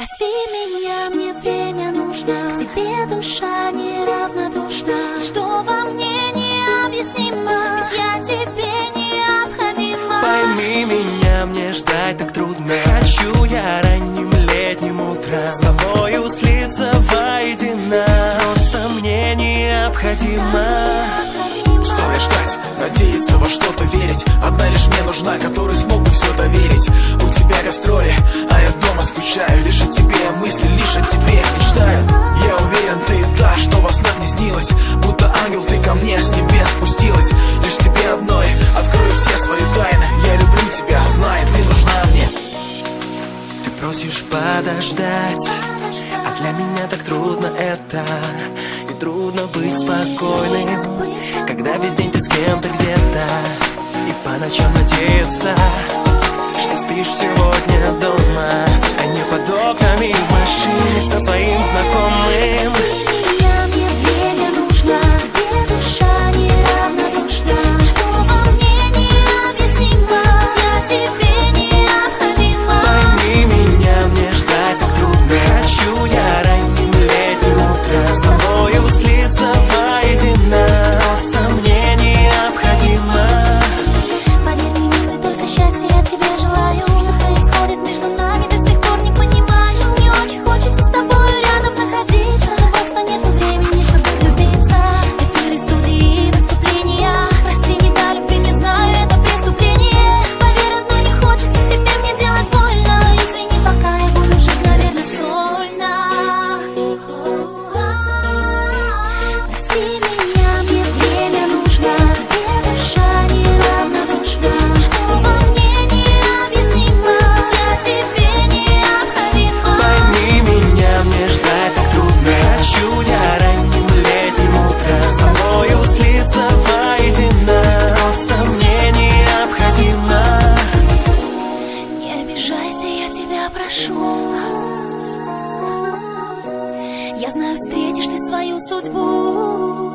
Прости меня, мне время нужно. К тебе душа неравнодушна. Что во мне необъяснимо? Ведь я тебе необходима. Пойми меня, мне ждать так трудно. Хочу я ранним летним утром С тобою слиться воедино. Просто мне необходимо Стоит ждать, ко мне с небес спустилась. Лишь тебе одной открою все свои тайны. Я люблю тебя, знай, ты нужна мне. Ты просишь подождать А для меня так трудно это. И трудно быть спокойным Когда весь день ты с кем-то где-то. И по ночам надеяться Что спишь сегодня дома. А не под окнами в машине Со своим знакомым Я знаю, встретишь ты свою судьбу